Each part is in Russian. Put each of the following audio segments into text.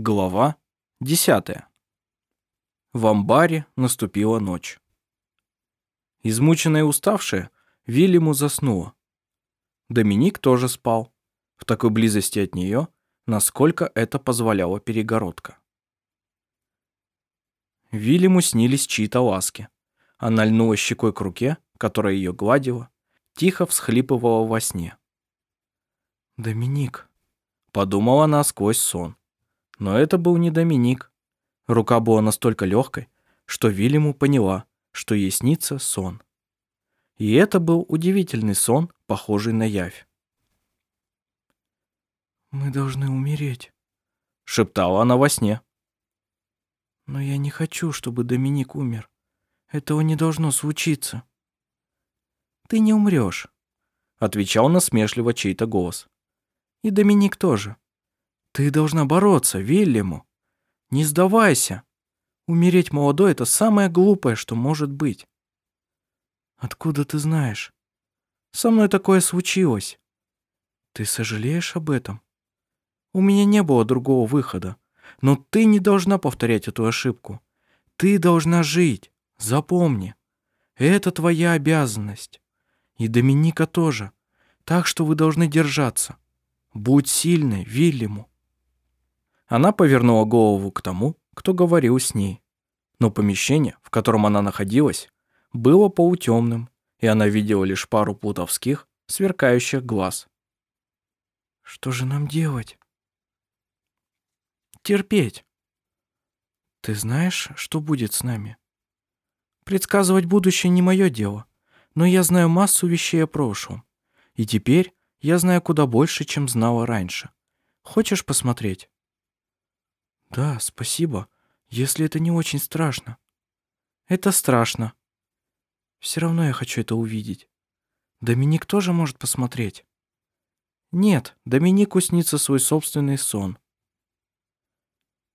Глава 10. В амбаре наступила ночь. Измученная и уставшая, Вильяму заснула. Доминик тоже спал, в такой близости от нее, насколько это позволяла перегородка. Вильяму снились чьи-то ласки. Она льнула щекой к руке, которая ее гладила, тихо всхлипывала во сне. «Доминик», — подумала она сквозь сон. Но это был не Доминик. Рука была настолько легкой, что Вильяму поняла, что ей снится сон. И это был удивительный сон, похожий на явь. «Мы должны умереть», — шептала она во сне. «Но я не хочу, чтобы Доминик умер. Этого не должно случиться». «Ты не умрешь», — отвечал насмешливо чей-то голос. «И Доминик тоже. Ты должна бороться, Вильяму. Не сдавайся. Умереть молодой — это самое глупое, что может быть. Откуда ты знаешь? Со мной такое случилось. Ты сожалеешь об этом? У меня не было другого выхода. Но ты не должна повторять эту ошибку. Ты должна жить. Запомни. Это твоя обязанность. И Доминика тоже. Так что вы должны держаться. Будь сильной, Вильяму. Она повернула голову к тому, кто говорил с ней. Но помещение, в котором она находилась, было полутемным, и она видела лишь пару плутовских, сверкающих глаз. «Что же нам делать?» «Терпеть». «Ты знаешь, что будет с нами?» «Предсказывать будущее не мое дело, но я знаю массу вещей о прошлом. И теперь я знаю куда больше, чем знала раньше. Хочешь посмотреть?» Да, спасибо, если это не очень страшно. Это страшно. Все равно я хочу это увидеть. Доминик тоже может посмотреть. Нет, Доминику снится свой собственный сон.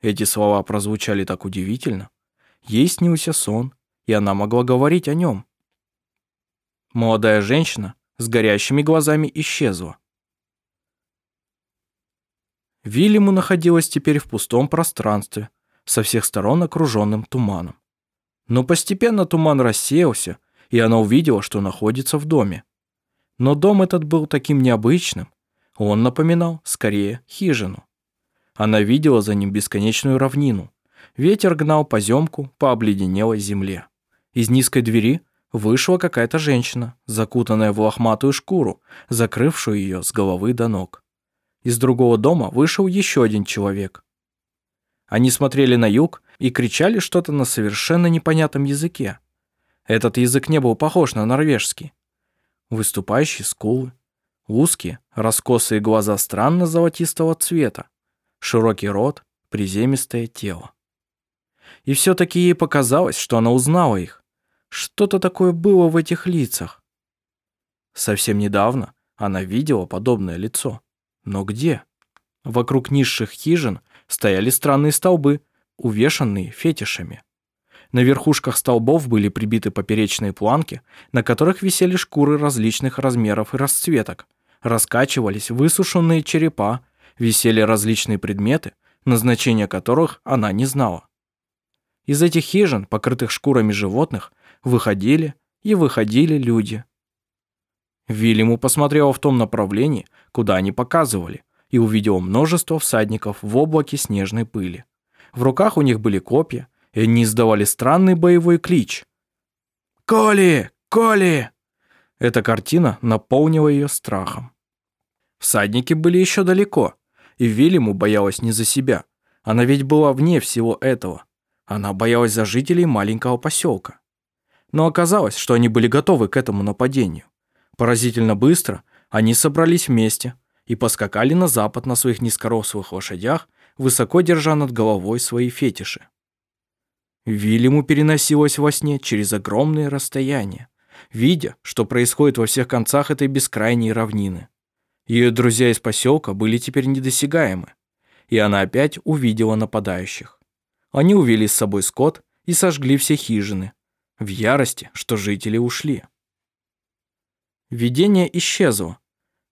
Эти слова прозвучали так удивительно. Ей снился сон, и она могла говорить о нем. Молодая женщина с горящими глазами исчезла. Вильяму находилась теперь в пустом пространстве, со всех сторон окруженным туманом. Но постепенно туман рассеялся, и она увидела, что находится в доме. Но дом этот был таким необычным, он напоминал, скорее, хижину. Она видела за ним бесконечную равнину. Ветер гнал поземку по обледенелой земле. Из низкой двери вышла какая-то женщина, закутанная в лохматую шкуру, закрывшую ее с головы до ног. Из другого дома вышел еще один человек. Они смотрели на юг и кричали что-то на совершенно непонятном языке. Этот язык не был похож на норвежский. Выступающие скулы, узкие, раскосые глаза странно золотистого цвета, широкий рот, приземистое тело. И все-таки ей показалось, что она узнала их. Что-то такое было в этих лицах. Совсем недавно она видела подобное лицо. Но где? Вокруг низших хижин стояли странные столбы, увешанные фетишами. На верхушках столбов были прибиты поперечные планки, на которых висели шкуры различных размеров и расцветок. Раскачивались высушенные черепа, висели различные предметы, назначения которых она не знала. Из этих хижин, покрытых шкурами животных, выходили и выходили люди. Вильяму посмотрела в том направлении, куда они показывали, и увидела множество всадников в облаке снежной пыли. В руках у них были копья, и они издавали странный боевой клич. «Коли! Коли!» Эта картина наполнила ее страхом. Всадники были еще далеко, и Вильяму боялась не за себя. Она ведь была вне всего этого. Она боялась за жителей маленького поселка. Но оказалось, что они были готовы к этому нападению. Поразительно быстро они собрались вместе и поскакали на запад на своих низкорослых лошадях, высоко держа над головой свои фетиши. Вильяму переносилась во сне через огромные расстояния, видя, что происходит во всех концах этой бескрайней равнины. Ее друзья из поселка были теперь недосягаемы, и она опять увидела нападающих. Они увели с собой скот и сожгли все хижины, в ярости, что жители ушли. Видение исчезло.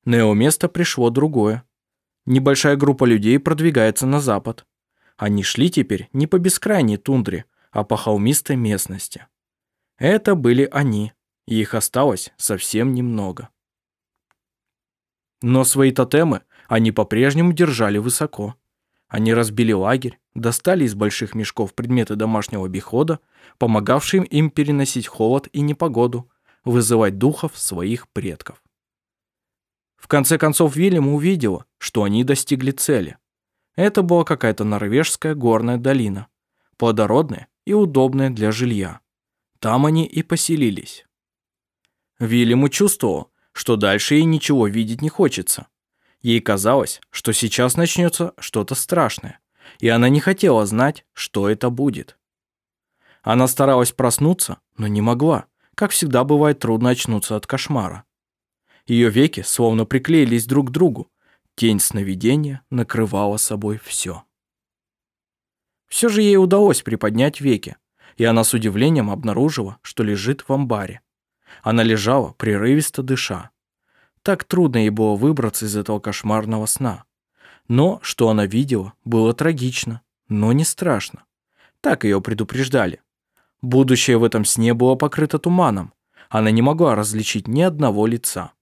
На его место пришло другое. Небольшая группа людей продвигается на запад. Они шли теперь не по бескрайней тундре, а по холмистой местности. Это были они, и их осталось совсем немного. Но свои тотемы они по-прежнему держали высоко. Они разбили лагерь, достали из больших мешков предметы домашнего обихода, помогавшие им переносить холод и непогоду, вызывать духов своих предков. В конце концов Вильям увидела, что они достигли цели. Это была какая-то норвежская горная долина, плодородная и удобная для жилья. Там они и поселились. Вильяму чувствовал, что дальше ей ничего видеть не хочется. Ей казалось, что сейчас начнется что-то страшное, и она не хотела знать, что это будет. Она старалась проснуться, но не могла. Как всегда бывает трудно очнуться от кошмара. Ее веки словно приклеились друг к другу. Тень сновидения накрывала собой все. Все же ей удалось приподнять веки, и она с удивлением обнаружила, что лежит в амбаре. Она лежала, прерывисто дыша. Так трудно ей было выбраться из этого кошмарного сна. Но, что она видела, было трагично, но не страшно. Так ее предупреждали. Будущее в этом сне было покрыто туманом. Она не могла различить ни одного лица.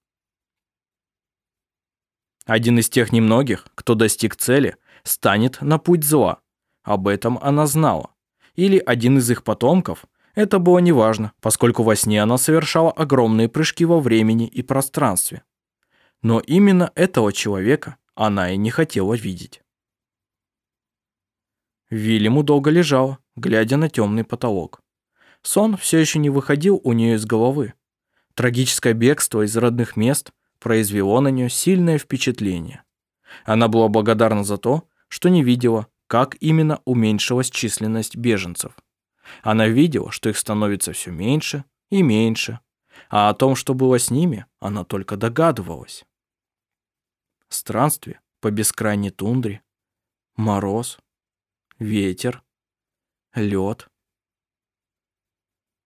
Один из тех немногих, кто достиг цели, станет на путь зла. Об этом она знала. Или один из их потомков. Это было неважно, поскольку во сне она совершала огромные прыжки во времени и пространстве. Но именно этого человека она и не хотела видеть. Вильяму долго лежала, глядя на темный потолок. Сон все еще не выходил у нее из головы. Трагическое бегство из родных мест произвело на нее сильное впечатление. Она была благодарна за то, что не видела, как именно уменьшилась численность беженцев. Она видела, что их становится все меньше и меньше, а о том, что было с ними, она только догадывалась. Странствие по бескрайней тундре, мороз, ветер, лед.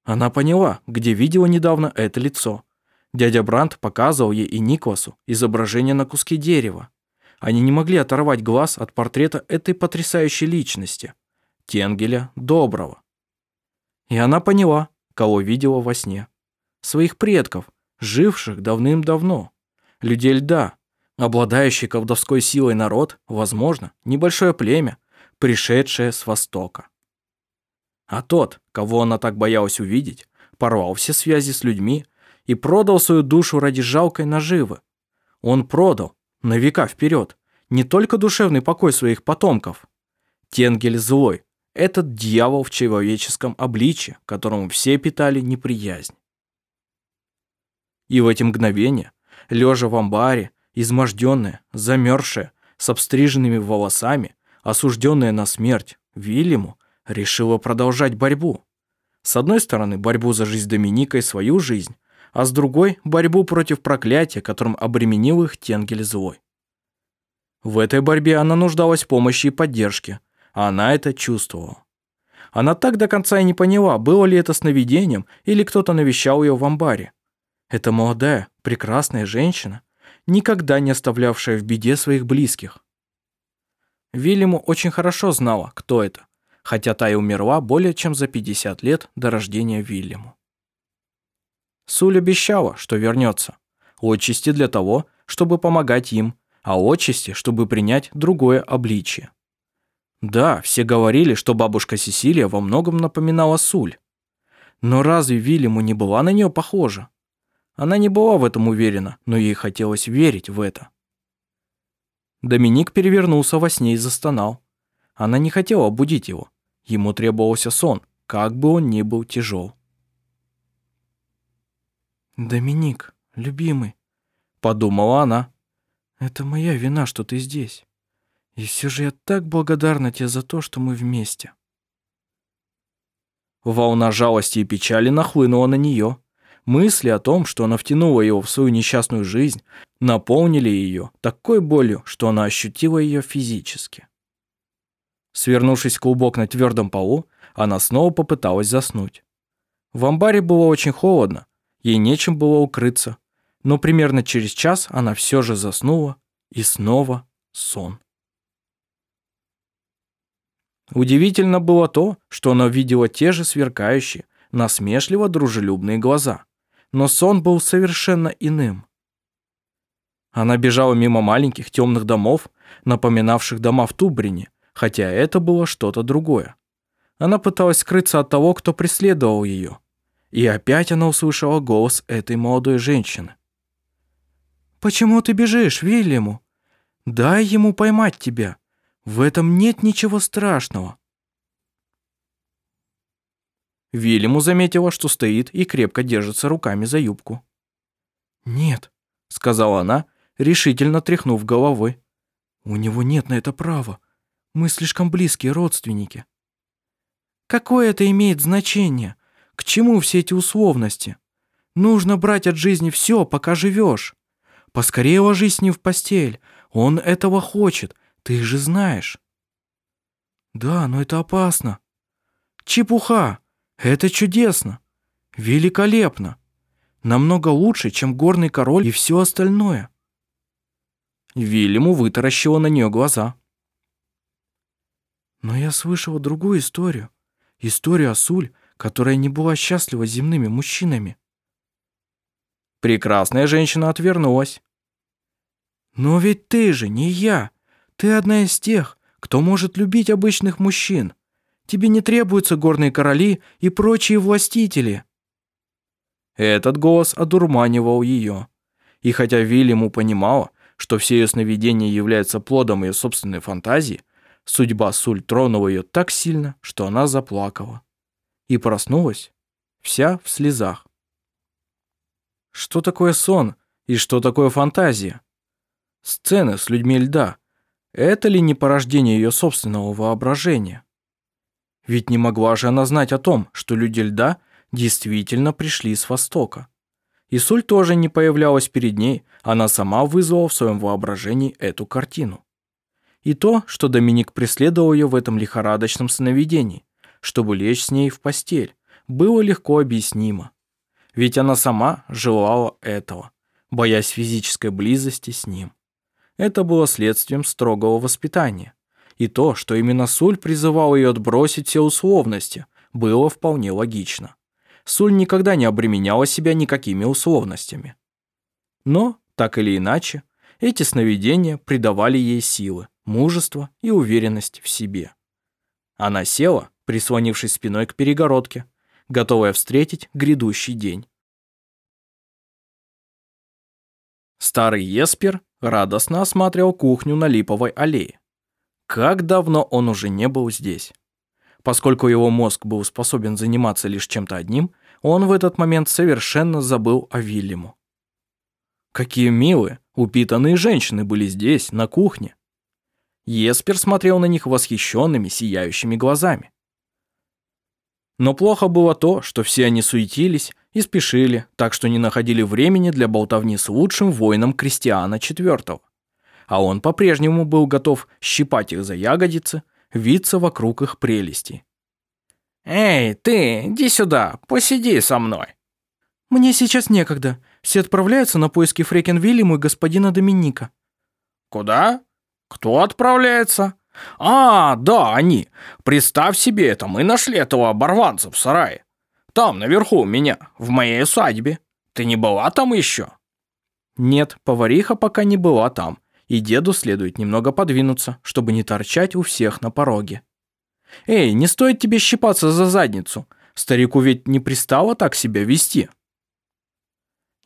Она поняла, где видела недавно это лицо. Дядя Брандт показывал ей и Никласу изображение на куске дерева. Они не могли оторвать глаз от портрета этой потрясающей личности, Тенгеля Доброго. И она поняла, кого видела во сне. Своих предков, живших давным-давно. Людей льда, Обладающий колдовской силой народ, возможно, небольшое племя, пришедшее с востока. А тот, кого она так боялась увидеть, порвал все связи с людьми и продал свою душу ради жалкой наживы. Он продал, на века вперед, не только душевный покой своих потомков. Тенгель злой, этот дьявол в человеческом обличье, которому все питали неприязнь. И в эти мгновения, лежа в амбаре, изможденная, замерзшая, с обстриженными волосами, осужденная на смерть, Вильяму решила продолжать борьбу. С одной стороны, борьбу за жизнь Доминика и свою жизнь, а с другой – борьбу против проклятия, которым обременил их Тенгель злой. В этой борьбе она нуждалась в помощи и поддержке, а она это чувствовала. Она так до конца и не поняла, было ли это сновидением или кто-то навещал ее в амбаре. Эта молодая, прекрасная женщина никогда не оставлявшая в беде своих близких. Вильяму очень хорошо знала, кто это, хотя та и умерла более чем за 50 лет до рождения Вильяму. Суль обещала, что вернется. Отчасти для того, чтобы помогать им, а отчасти, чтобы принять другое обличие. Да, все говорили, что бабушка Сесилия во многом напоминала Суль. Но разве Вильяму не была на нее похожа? Она не была в этом уверена, но ей хотелось верить в это. Доминик перевернулся во сне и застонал. Она не хотела будить его. Ему требовался сон, как бы он ни был тяжел. «Доминик, любимый», — подумала она. «Это моя вина, что ты здесь. И все же я так благодарна тебе за то, что мы вместе». Волна жалости и печали нахлынула на нее. Мысли о том, что она втянула его в свою несчастную жизнь, наполнили ее такой болью, что она ощутила ее физически. Свернувшись клубок на твердом полу, она снова попыталась заснуть. В амбаре было очень холодно, ей нечем было укрыться, но примерно через час она все же заснула, и снова сон. Удивительно было то, что она видела те же сверкающие, насмешливо дружелюбные глаза. Но сон был совершенно иным. Она бежала мимо маленьких темных домов, напоминавших дома в Тубрине, хотя это было что-то другое. Она пыталась скрыться от того, кто преследовал ее. И опять она услышала голос этой молодой женщины. «Почему ты бежишь, Вильяму? Дай ему поймать тебя. В этом нет ничего страшного». Вильяму заметила, что стоит и крепко держится руками за юбку. «Нет», — сказала она, решительно тряхнув головой. «У него нет на это права. Мы слишком близкие родственники». «Какое это имеет значение? К чему все эти условности? Нужно брать от жизни все, пока живешь. Поскорее ложись с ним в постель. Он этого хочет, ты же знаешь». «Да, но это опасно». «Чепуха! Это чудесно! Великолепно! Намного лучше, чем горный король и все остальное». Вильяму вытаращила на нее глаза. «Но я слышала другую историю. Историю Суль, которая не была счастлива земными мужчинами». Прекрасная женщина отвернулась. «Но ведь ты же не я. Ты одна из тех, кто может любить обычных мужчин. Тебе не требуются горные короли и прочие властители». Этот голос одурманивал ее. И хотя Вильяму понимала, что все ее сновидения являются плодом ее собственной фантазии, судьба Суль тронула ее так сильно, что она заплакала. И проснулась, вся в слезах. Что такое сон и что такое фантазия? Сцены с людьми льда – это ли не порождение ее собственного воображения? Ведь не могла же она знать о том, что люди льда действительно пришли с Востока. И Суль тоже не появлялась перед ней, она сама вызвала в своем воображении эту картину. И то, что Доминик преследовал ее в этом лихорадочном сновидении, чтобы лечь с ней в постель, было легко объяснимо. Ведь она сама желала этого, боясь физической близости с ним. Это было следствием строгого воспитания. И то, что именно Суль призывал ее отбросить все условности, было вполне логично. Суль никогда не обременяла себя никакими условностями. Но, так или иначе, эти сновидения придавали ей силы, мужество и уверенность в себе. Она села, прислонившись спиной к перегородке, готовая встретить грядущий день. Старый Еспер радостно осматривал кухню на Липовой аллее. Как давно он уже не был здесь. Поскольку его мозг был способен заниматься лишь чем-то одним, он в этот момент совершенно забыл о Вильяму. Какие милые, упитанные женщины были здесь, на кухне. Еспер смотрел на них восхищенными, сияющими глазами. Но плохо было то, что все они суетились и спешили, так что не находили времени для болтовни с лучшим воином Кристиана IV. А он по-прежнему был готов щипать их за ягодицы, виться вокруг их прелестей. «Эй, ты, иди сюда, посиди со мной». «Мне сейчас некогда. Все отправляются на поиски Фрекен Вильяму и господина Доминика». «Куда? Кто отправляется?» «А, да, они. Представь себе это, мы нашли этого оборванца в сарае. Там, наверху у меня, в моей усадьбе. Ты не была там еще?» Нет, повариха пока не была там, и деду следует немного подвинуться, чтобы не торчать у всех на пороге. «Эй, не стоит тебе щипаться за задницу. Старику ведь не пристало так себя вести».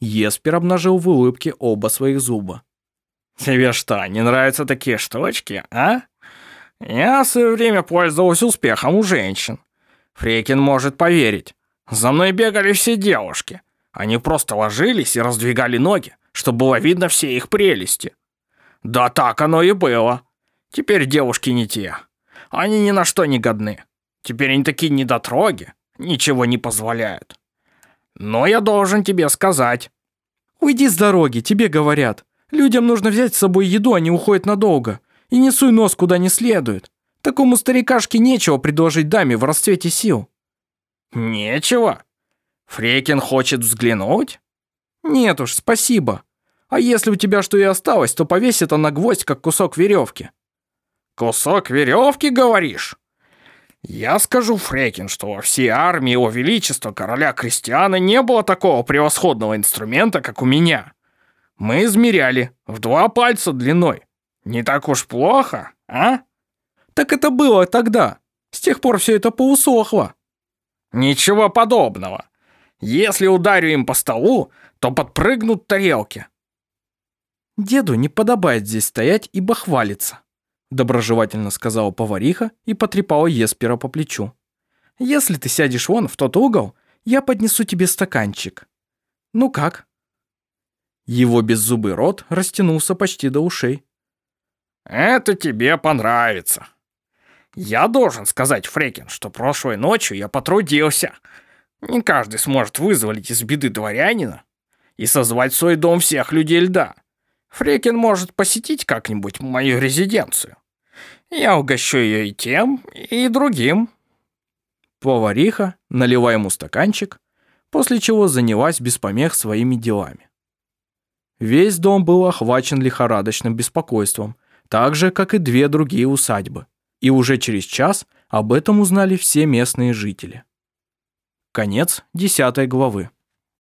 Еспер обнажил в улыбке оба своих зуба. «Тебе что, не нравятся такие штучки, а?» Я в свое время пользовался успехом у женщин. Фрекин может поверить. За мной бегали все девушки. Они просто ложились и раздвигали ноги, чтобы было видно все их прелести. Да так оно и было. Теперь девушки не те. Они ни на что не годны. Теперь они такие недотроги, ничего не позволяют. Но я должен тебе сказать. Уйди с дороги, тебе говорят. Людям нужно взять с собой еду, они уходят надолго и не суй нос куда не следует. Такому старикашке нечего предложить даме в расцвете сил». «Нечего? Фрекин хочет взглянуть?» «Нет уж, спасибо. А если у тебя что и осталось, то повесь это на гвоздь, как кусок веревки». «Кусок веревки, говоришь? Я скажу, Фрекин, что во всей армии его величества короля Кристиана не было такого превосходного инструмента, как у меня. Мы измеряли в два пальца длиной. Не так уж плохо, а? Так это было тогда. С тех пор все это поусохло. Ничего подобного. Если ударю им по столу, то подпрыгнут тарелки. Деду не подобает здесь стоять и бахвалиться доброжелательно сказала повариха и потрепала Еспера по плечу. «Если ты сядешь вон в тот угол, я поднесу тебе стаканчик. Ну как?» Его беззубый рот растянулся почти до ушей. «Это тебе понравится. Я должен сказать, Фрекин, что прошлой ночью я потрудился. Не каждый сможет вызволить из беды дворянина и созвать в свой дом всех людей льда. Фрекин может посетить как-нибудь мою резиденцию. Я угощу ее и тем, и другим». Повариха налила ему стаканчик, после чего занялась без помех своими делами. Весь дом был охвачен лихорадочным беспокойством, так же, как и две другие усадьбы, и уже через час об этом узнали все местные жители. Конец десятой главы.